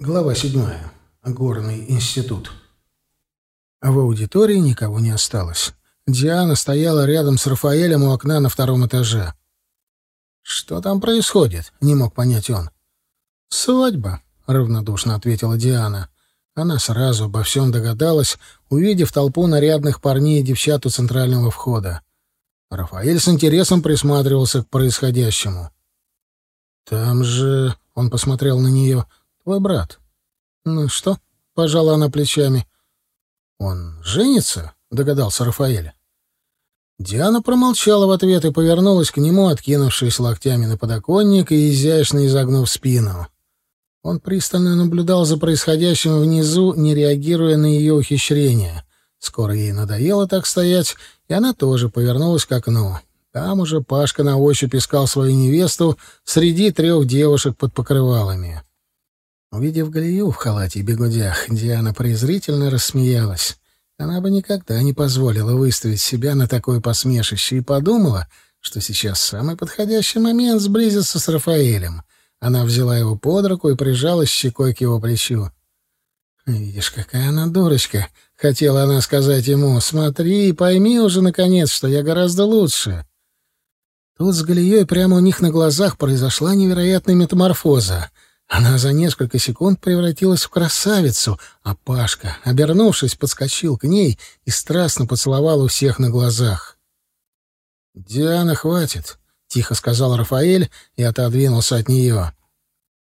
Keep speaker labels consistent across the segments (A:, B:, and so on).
A: Глава седьмая. Горный институт. В аудитории никого не осталось. Диана стояла рядом с Рафаэлем у окна на втором этаже. «Что там происходит?» — не мог понять он. «Свадьба», — равнодушно ответила Диана. Она сразу обо всем догадалась, увидев толпу нарядных парней и девчат у центрального входа. Рафаэль с интересом присматривался к происходящему. «Там же...» — он посмотрел на нее — твой брат. Ну что? Пожала она плечами. Он женится? Догадался Рафаэль. Диана промолчала в ответ и повернулась к нему, откинувшись локтями на подоконник и изящно изогнув спину. Он пристально наблюдал за происходящим внизу, не реагируя на ее ухищрения. Скоро ей надоело так стоять, и она тоже повернулась к окну. Там уже Пашка на ощупь искал свою невесту среди трех девушек под покрывалами. Увидев Галию в халате и бегудях, Диана презрительно рассмеялась. Она бы никогда не позволила выставить себя на такое посмешище и подумала, что сейчас самый подходящий момент сблизиться с Рафаэлем. Она взяла его под руку и прижалась щекой к его плечу. «Видишь, какая она дурочка!» — хотела она сказать ему. «Смотри и пойми уже, наконец, что я гораздо лучше». Тут с Галией прямо у них на глазах произошла невероятная метаморфоза. Она за несколько секунд превратилась в красавицу, а Пашка, обернувшись, подскочил к ней и страстно поцеловал у всех на глазах. «Диана, хватит», — тихо сказал Рафаэль и отодвинулся от нее.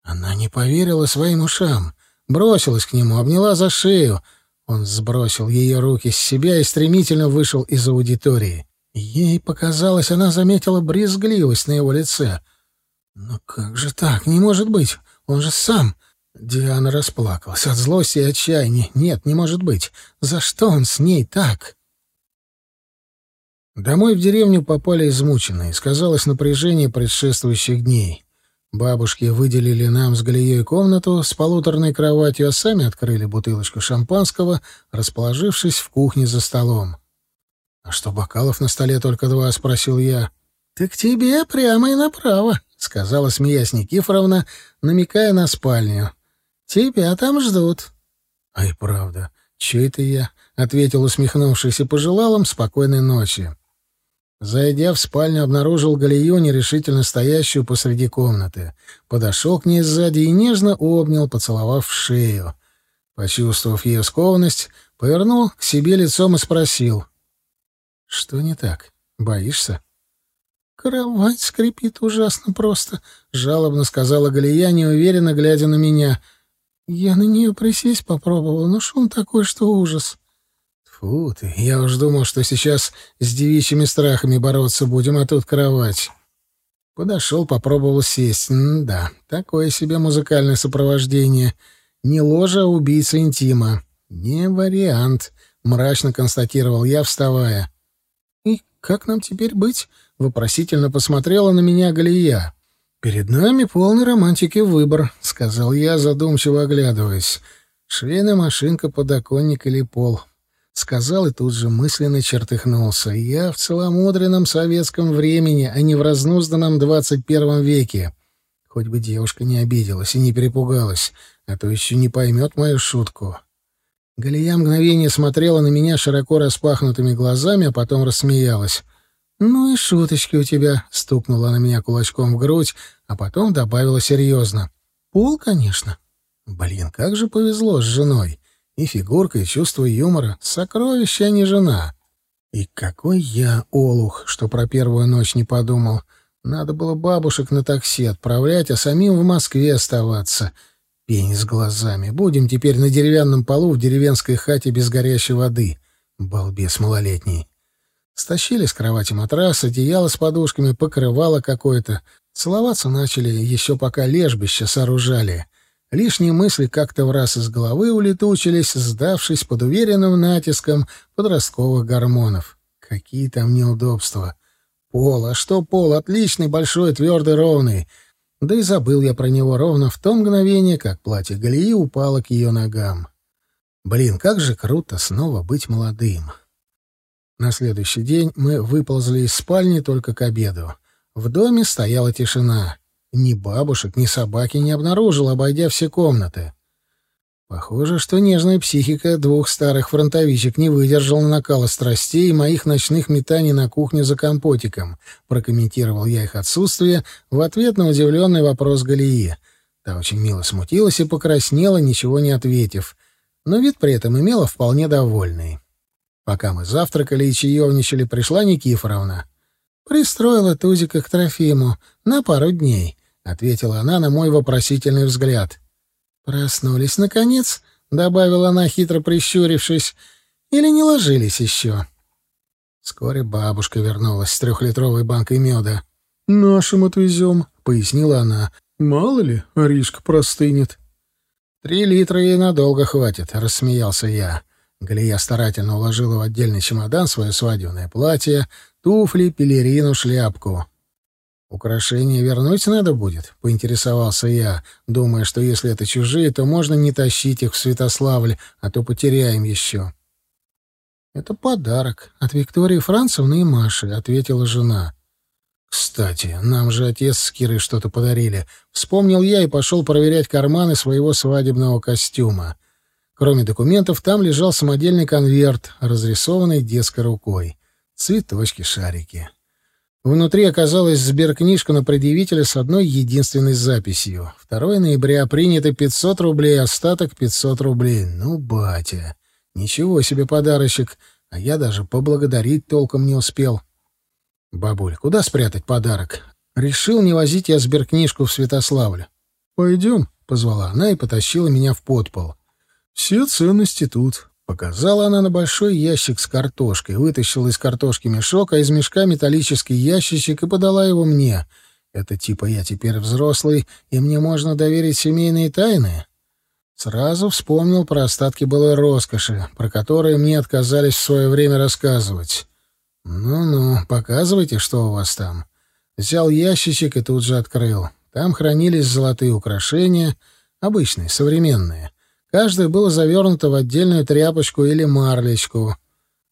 A: Она не поверила своим ушам, бросилась к нему, обняла за шею. Он сбросил ее руки с себя и стремительно вышел из аудитории. Ей показалось, она заметила брезгливость на его лице. «Но как же так? Не может быть! Он же сам...» Диана расплакалась от злости и отчаяния. «Нет, не может быть. За что он с ней так?» Домой в деревню попали измученные. Сказалось напряжение предшествующих дней. Бабушки выделили нам с Галией комнату с полуторной кроватью, а сами открыли бутылочку шампанского, расположившись в кухне за столом. «А что, бокалов на столе только два?» — спросил я. «Так тебе прямо и направо», — сказала, смеясь Никифоровна, намекая на спальню. «Тебя там ждут». «А и правда, че это я?» — ответил, усмехнувшись, и пожелал им спокойной ночи. Зайдя в спальню, обнаружил Галию, нерешительно стоящую посреди комнаты. Подошел к ней сзади и нежно обнял, поцеловав шею. Почувствовав ее скованность, повернул к себе лицом и спросил. «Что не так? Боишься?» «Кровать скрипит ужасно просто», — жалобно сказала Галия, неуверенно глядя на меня. «Я на нее присесть попробовала, но шум такой, что ужас». «Фу ты, я уж думал, что сейчас с девичьими страхами бороться будем, а тут кровать». Подошел, попробовал сесть. М да, такое себе музыкальное сопровождение. Не ложа, а убийца интима. Не вариант, мрачно констатировал я, вставая. «И как нам теперь быть?» — вопросительно посмотрела на меня Галия. «Перед нами полный романтики выбор», — сказал я, задумчиво оглядываясь. «Швейная машинка, подоконник или пол». Сказал и тут же мысленно чертыхнулся. «Я в целомудренном советском времени, а не в разнузданном двадцать первом веке». Хоть бы девушка не обиделась и не перепугалась, а то еще не поймет мою шутку. Галия мгновение смотрела на меня широко распахнутыми глазами, а потом рассмеялась. «Ну и шуточки у тебя», — стукнула на меня кулачком в грудь, а потом добавила серьезно. «Пол, конечно». Блин, как же повезло с женой. И фигурка, и чувство юмора. Сокровище, а не жена. И какой я олух, что про первую ночь не подумал. Надо было бабушек на такси отправлять, а самим в Москве оставаться. Пень с глазами. Будем теперь на деревянном полу в деревенской хате без горячей воды. Балбес малолетний. Стащили с кровати матрас, одеяло с подушками, покрывало какое-то. Целоваться начали еще пока лежбище сооружали. Лишние мысли как-то в раз из головы улетучились, сдавшись под уверенным натиском подростковых гормонов. Какие там неудобства. Пол, а что пол? Отличный, большой, твердый, ровный. Да и забыл я про него ровно в то мгновение, как платье Галии упало к ее ногам. Блин, как же круто снова быть молодым. На следующий день мы выползли из спальни только к обеду. В доме стояла тишина. Ни бабушек, ни собаки не обнаружил, обойдя все комнаты. Похоже, что нежная психика двух старых фронтовичек не выдержала накала страстей и моих ночных метаний на кухне за компотиком. Прокомментировал я их отсутствие в ответ на удивленный вопрос Галии. Та очень мило смутилась и покраснела, ничего не ответив, но вид при этом имела вполне довольный. Пока мы завтракали и чаевничали, пришла Никифоровна. «Пристроила Тузика к Трофиму на пару дней», — ответила она на мой вопросительный взгляд. «Проснулись, наконец?» — добавила она, хитро прищурившись. «Или не ложились еще?» Вскоре бабушка вернулась с трехлитровой банкой меда. «Нашим отвезем», — пояснила она. «Мало ли, Аришка простынет». «Три литра ей надолго хватит», — рассмеялся я. Галия старательно уложила в отдельный чемодан свое свадебное платье, туфли, пелерину, шляпку. «Украшения вернуть надо будет?» — поинтересовался я, думая, что если это чужие, то можно не тащить их в Святославль, а то потеряем еще. «Это подарок от Виктории Францевны и Маши», — ответила жена. «Кстати, нам же отец с Кирой что-то подарили. Вспомнил я и пошел проверять карманы своего свадебного костюма. Кроме документов, там лежал самодельный конверт, разрисованный детской рукой. Цветочки-шарики. Внутри оказалась сберкнижка на предъявителя с одной единственной записью. 2 ноября принято 500 рублей, остаток 500 рублей. Ну, батя, ничего себе подарочек, а я даже поблагодарить толком не успел. Бабуль, куда спрятать подарок? Решил не возить я сберкнижку в Святославль. «Пойдем», — позвала она и потащила меня в подпол. «Все ценности тут. Показала она на большой ящик с картошкой, вытащила из картошки мешок, а из мешка металлический ящичек и подала его мне. Это типа я теперь взрослый, и мне можно доверить семейные тайны? Сразу вспомнил про остатки былой роскоши, про которые мне отказались в свое время рассказывать. «Ну-ну, показывайте, что у вас там». Взял ящичек и тут же открыл. Там хранились золотые украшения, обычные, современные. Каждое было завернуто в отдельную тряпочку или марлечку.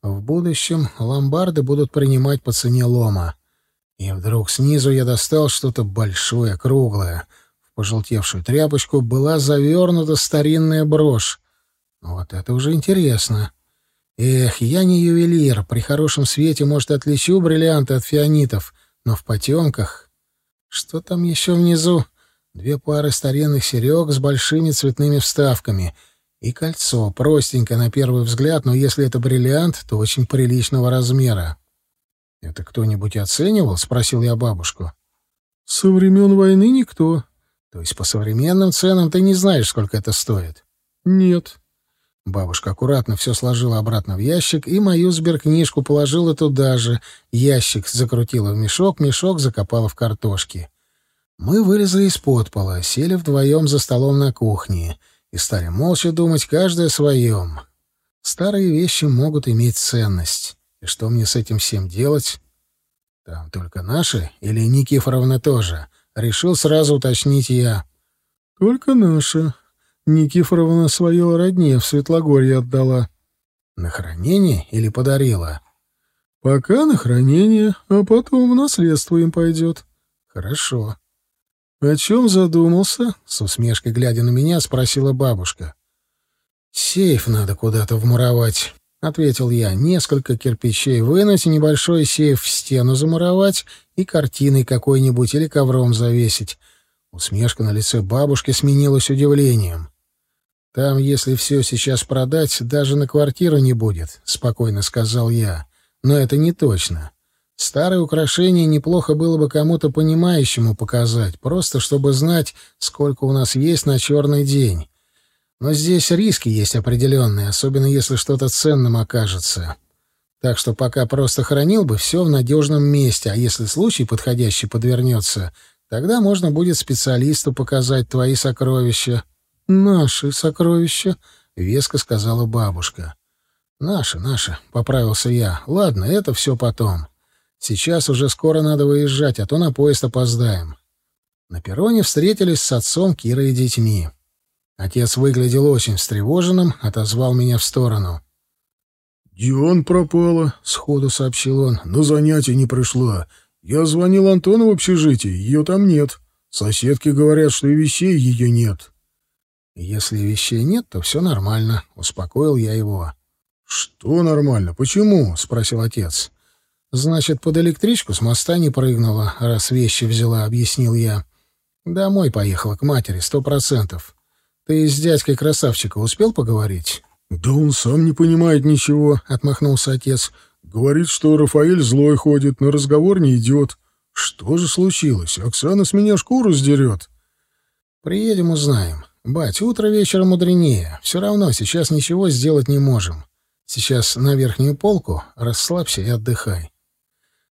A: В будущем ломбарды будут принимать по цене лома. И вдруг снизу я достал что-то большое, круглое. В пожелтевшую тряпочку была завернута старинная брошь. Вот это уже интересно. Эх, я не ювелир. При хорошем свете, может, отличу бриллианты от фианитов. Но в потемках... Что там еще внизу? Две пары старинных серег с большими цветными вставками и кольцо, простенькое на первый взгляд, но если это бриллиант, то очень приличного размера. «Это кто-нибудь оценивал?» — спросил я бабушку. «Со времен войны никто». «То есть по современным ценам ты не знаешь, сколько это стоит?» «Нет». Бабушка аккуратно все сложила обратно в ящик и мою сберкнижку положила туда же. Ящик закрутила в мешок, мешок закопала в картошки. Мы вылезли из-под пола, сели вдвоем за столом на кухне и стали молча думать каждый о своем. Старые вещи могут иметь ценность. И что мне с этим всем делать? Там только наши или Никифоровна тоже? Решил сразу уточнить я. Только наши. Никифоровна свое родне в Светлогорье отдала. На хранение или подарила? Пока на хранение, а потом в наследство им пойдет. Хорошо. «О чем задумался?» — с усмешкой глядя на меня, спросила бабушка. «Сейф надо куда-то вмуровать», — ответил я. «Несколько кирпичей вынуть, небольшой сейф в стену замуровать и картиной какой-нибудь или ковром завесить». Усмешка на лице бабушки сменилась удивлением. «Там, если все сейчас продать, даже на квартиру не будет», — спокойно сказал я. «Но это не точно. Старое украшение неплохо было бы кому-то понимающему показать, просто чтобы знать, сколько у нас есть на черный день. Но здесь риски есть определенные, особенно если что-то ценным окажется. Так что пока просто хранил бы все в надежном месте, а если случай подходящий подвернется, тогда можно будет специалисту показать твои сокровища. «Наши сокровища», — веско сказала бабушка. «Наши, наши», — поправился я. «Ладно, это все потом». Сейчас уже скоро надо выезжать, а то на поезд опоздаем. На перроне встретились с отцом, Кирой и детьми. Отец выглядел очень встревоженным, отозвал меня в сторону. «Дион пропала», — сходу сообщил он. «На занятие не пришла. Я звонил Антону в общежитие, ее там нет. Соседки говорят, что и вещей ее нет». Если вещей нет, то все нормально, успокоил я его.
B: Что нормально? Почему? спросил отец.
A: Значит, под электричку с моста не прыгнула, раз вещи взяла, объяснил я. Домой поехала к матери, сто процентов. Ты с дядькой красавчика успел поговорить?
B: Да он сам не понимает ничего, отмахнулся отец. Говорит, что Рафаэль злой ходит, но разговор не идет. Что же случилось? Оксана с меня шкуру сдерет.
A: Приедем, узнаем. Бать, утро вечера мудренее. Все равно сейчас ничего сделать не можем. Сейчас на верхнюю полку, расслабься и отдыхай.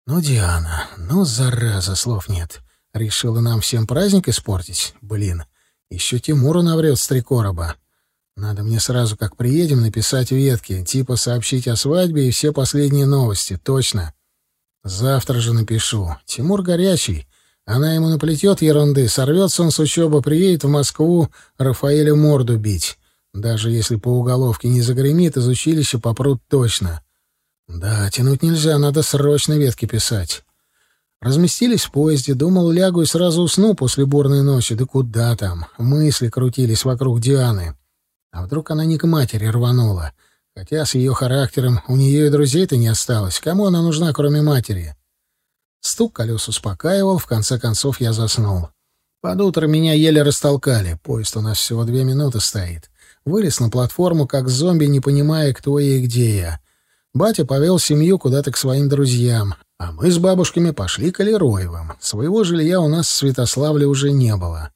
A: Ну, Диана, ну, зараза, слов нет. Решила нам всем праздник испортить? Блин, еще Тимуру наврет с три короба. Надо мне сразу, как приедем, написать ветки, типа сообщить о свадьбе и все последние новости, точно. Завтра же напишу. Тимур горячий. Она ему наплетет ерунды, сорвется он с учебы, приедет в Москву Рафаэля морду бить. Даже если по уголовке не загремит, из училища попрут точно. Да, тянуть нельзя, надо срочно ветки писать. Разместились в поезде, думал, лягу и сразу усну после бурной ночи. Да куда там? Мысли крутились вокруг Дианы. А вдруг она не к матери рванула? Хотя с ее характером у нее и друзей-то не осталось. Кому она нужна, кроме матери? Стук колес успокаивал, в конце концов я заснул. Под утро меня еле растолкали. Поезд у нас всего две минуты стоит. Вылез на платформу, как зомби, не понимая, кто я и где я. Батя повел семью куда-то к своим друзьям, а мы с бабушками пошли к Алироевым. Своего жилья у нас в Святославле уже не было.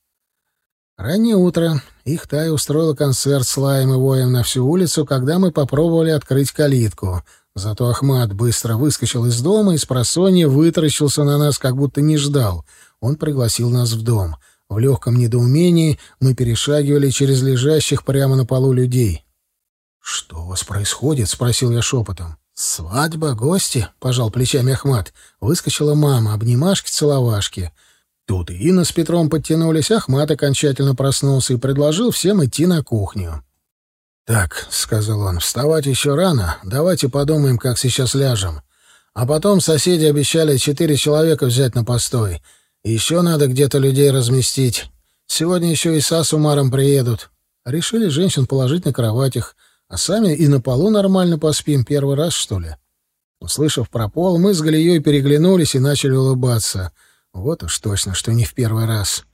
A: Раннее утро. Их Тай устроила концерт с лаем и воем на всю улицу, когда мы попробовали открыть калитку — Зато Ахмат быстро выскочил из дома и с просонья вытаращился на нас, как будто не ждал. Он пригласил нас в дом. В легком недоумении мы перешагивали через лежащих прямо на полу людей. «Что у вас происходит?» — спросил я шепотом. «Свадьба, гости?» — пожал плечами Ахмат. Выскочила мама, обнимашки-целовашки. Тут и Инна с Петром подтянулись, Ахмат окончательно проснулся и предложил всем идти на кухню. «Так», — сказал он, — «вставать еще рано. Давайте подумаем, как сейчас ляжем. А потом соседи обещали четыре человека взять на постой. Еще надо где-то людей разместить. Сегодня еще и Са с Умаром приедут. Решили женщин положить на кроватях, а сами и на полу нормально поспим. Первый раз, что ли?» Услышав про пол, мы с Галией переглянулись и начали улыбаться. Вот уж точно, что не в первый раз.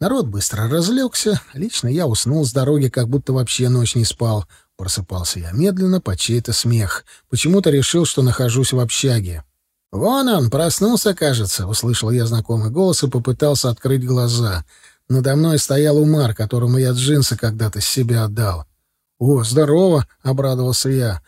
A: Народ быстро разлегся. Лично я уснул с дороги, как будто вообще ночь не спал. Просыпался я медленно под чей-то смех. Почему-то решил, что нахожусь в общаге. «Вон он, проснулся, кажется», — услышал я знакомый голос и попытался открыть глаза. Надо мной стоял Умар, которому я джинсы когда-то с себя отдал. «О, здорово!» — обрадовался я.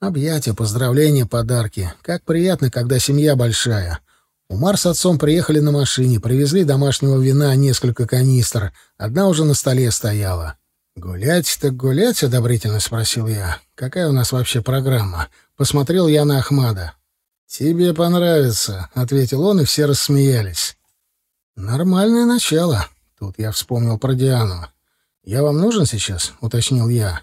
A: «Объятия, поздравления, подарки. Как приятно, когда семья большая. Умар с отцом приехали на машине, привезли домашнего вина несколько канистр. Одна уже на столе стояла. «Гулять так гулять?» — одобрительно спросил я. «Какая у нас вообще программа?» Посмотрел я на Ахмада. «Тебе понравится», — ответил он, и все рассмеялись. «Нормальное начало». Тут я вспомнил про Диану. «Я вам нужен сейчас?» — уточнил я.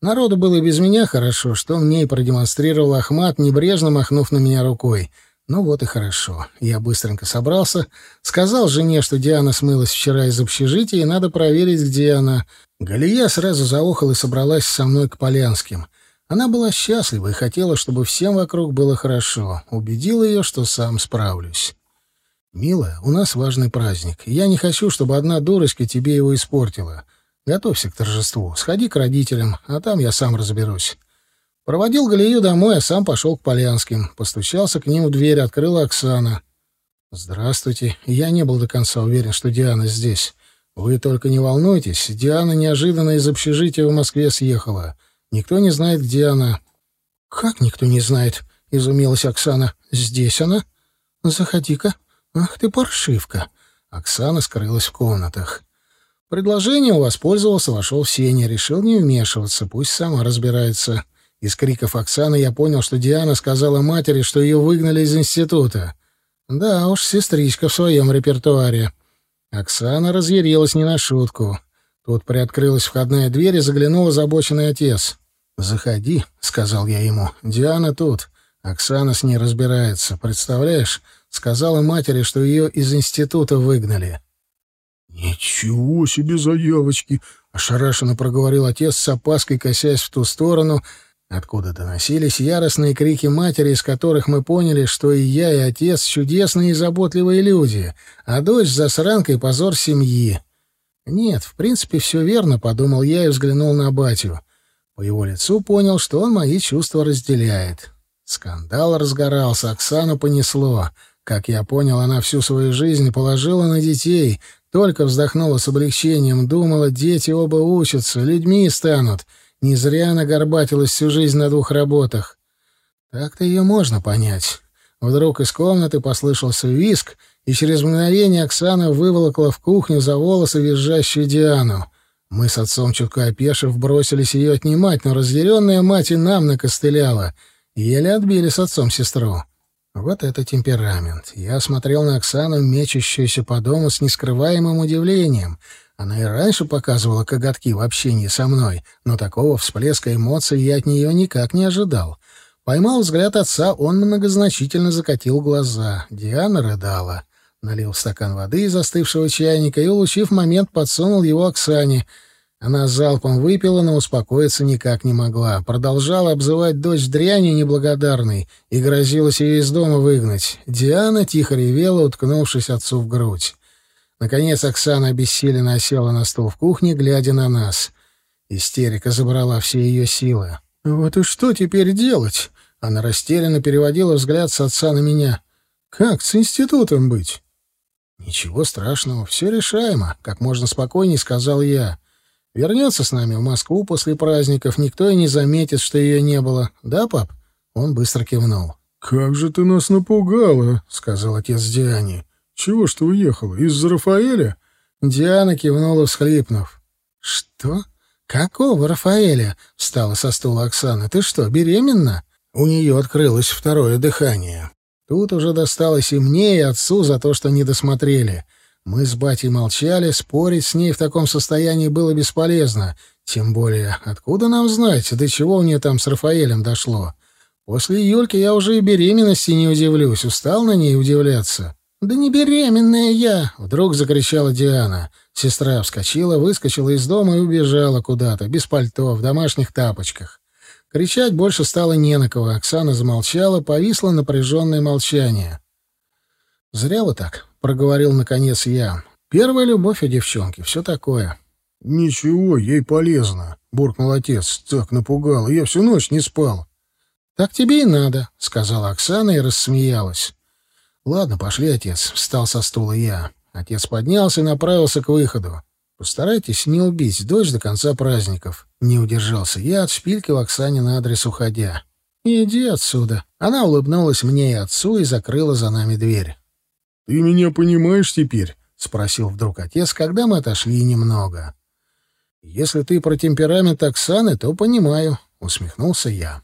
A: Народу было и без меня хорошо, что мне и продемонстрировал Ахмад, небрежно махнув на меня рукой — ну вот и хорошо. Я быстренько собрался, сказал жене, что Диана смылась вчера из общежития, и надо проверить, где она. Галия сразу заохала и собралась со мной к Полянским. Она была счастлива и хотела, чтобы всем вокруг было хорошо. Убедил ее, что сам справлюсь. «Милая, у нас важный праздник. Я не хочу, чтобы одна дурочка тебе его испортила. Готовься к торжеству. Сходи к родителям, а там я сам разберусь». Проводил Галию домой, а сам пошел к Полянским. Постучался к ним в дверь, открыла Оксана. «Здравствуйте. Я не был до конца уверен, что Диана здесь. Вы только не волнуйтесь. Диана неожиданно из общежития в Москве съехала. Никто не знает, где она». «Как никто не знает?» — изумилась Оксана. «Здесь она? Заходи-ка. Ах ты паршивка!» Оксана скрылась в комнатах. Предложением воспользовался, вошел в сене, решил не вмешиваться, пусть сама разбирается. Из криков Оксаны я понял, что Диана сказала матери, что ее выгнали из института. Да уж, сестричка в своем репертуаре. Оксана разъярилась не на шутку. Тут приоткрылась входная дверь и заглянул озабоченный отец. «Заходи», — сказал я ему. «Диана тут. Оксана с ней разбирается. Представляешь, сказала матери, что ее из института выгнали».
B: «Ничего себе заявочки!
A: — ошарашенно проговорил отец с опаской, косясь в ту сторону, откуда доносились яростные крики матери, из которых мы поняли, что и я, и отец — чудесные и заботливые люди, а дочь — засранка и позор семьи. Нет, в принципе, все верно, — подумал я и взглянул на батю. По его лицу понял, что он мои чувства разделяет. Скандал разгорался, Оксану понесло. Как я понял, она всю свою жизнь положила на детей, только вздохнула с облегчением, думала, дети оба учатся, людьми станут. Не зря она горбатилась всю жизнь на двух работах. Так-то ее можно понять. Вдруг из комнаты послышался виск, и через мгновение Оксана выволокла в кухню за волосы визжащую Диану. Мы с отцом, чутка опешив, бросились ее отнимать, но разъяренная мать и нам накостыляла. Еле отбили с отцом сестру. Вот это темперамент. Я смотрел на Оксану, мечущуюся по дому с нескрываемым удивлением. Она и раньше показывала коготки в общении со мной, но такого всплеска эмоций я от нее никак не ожидал. Поймал взгляд отца, он многозначительно закатил глаза. Диана рыдала. Налил стакан воды из остывшего чайника и, улучив момент, подсунул его Оксане — она залпом выпила, но успокоиться никак не могла. Продолжала обзывать дочь дрянью неблагодарной и грозилась ее из дома выгнать. Диана тихо ревела, уткнувшись отцу в грудь. Наконец Оксана обессиленно осела на стол в кухне, глядя на нас. Истерика забрала все ее силы. «Вот и что теперь делать?» Она растерянно переводила взгляд с отца на меня. «Как с институтом быть?» «Ничего страшного, все решаемо», — как можно спокойнее сказал я. Вернется с нами в Москву после праздников, никто и не заметит, что ее не было. Да, пап?» Он быстро кивнул.
B: «Как же ты нас напугала», — сказал отец Диане. «Чего ж ты уехала? Из-за Рафаэля?»
A: Диана кивнула, всхлипнув. «Что? Какого Рафаэля?» — встала со стула Оксана. «Ты что, беременна?» У нее открылось второе дыхание. Тут уже досталось и мне, и отцу за то, что не досмотрели. Мы с батей молчали, спорить с ней в таком состоянии было бесполезно. Тем более, откуда нам знать, до чего у нее там с Рафаэлем дошло? После Юльки я уже и беременности не удивлюсь, устал на ней удивляться. «Да не беременная я!» — вдруг закричала Диана. Сестра вскочила, выскочила из дома и убежала куда-то, без пальто, в домашних тапочках. Кричать больше стало не на кого. Оксана замолчала, повисло напряженное молчание. «Зря вы так», — проговорил наконец я. «Первая любовь у девчонки, все такое».
B: «Ничего, ей полезно», — буркнул отец. «Так напугал, я всю ночь не спал».
A: «Так тебе и надо», — сказала Оксана и рассмеялась. «Ладно, пошли, отец», — встал со стула я. Отец поднялся и направился к выходу. «Постарайтесь не убить дочь до конца праздников». Не удержался я от шпильки в Оксане на адрес уходя. «Иди отсюда». Она улыбнулась мне и отцу и закрыла за нами дверь.
B: «Ты меня понимаешь теперь?»
A: — спросил вдруг отец, когда мы отошли немного. «Если ты про темперамент Оксаны, то понимаю», — усмехнулся я.